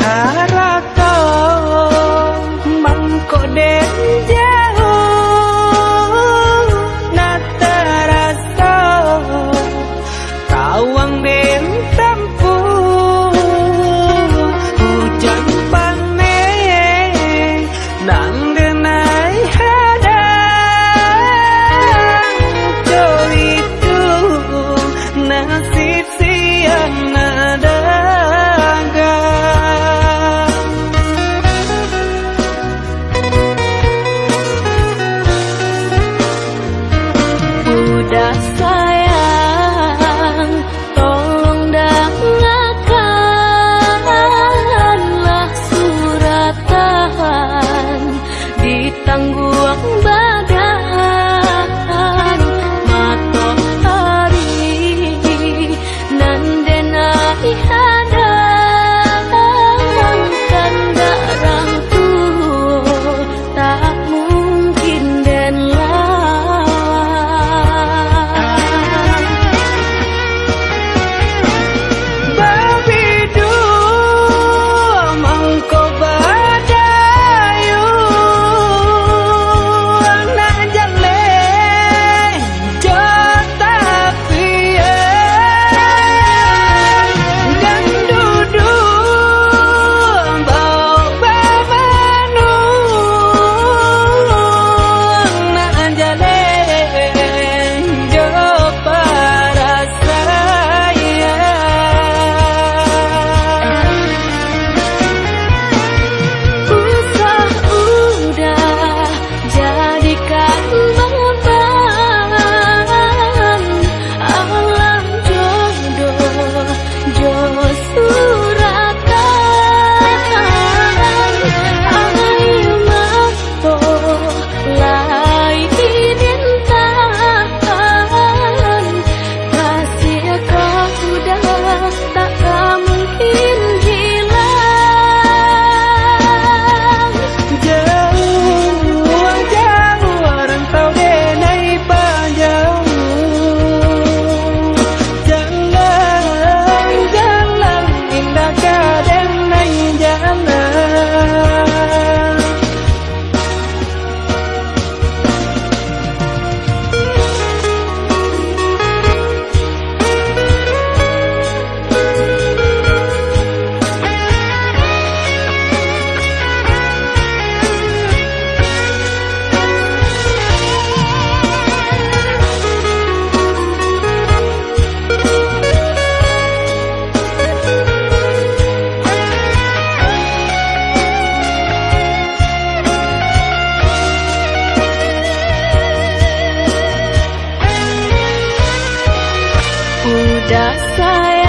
nasib siang nadaga 不忘。dasar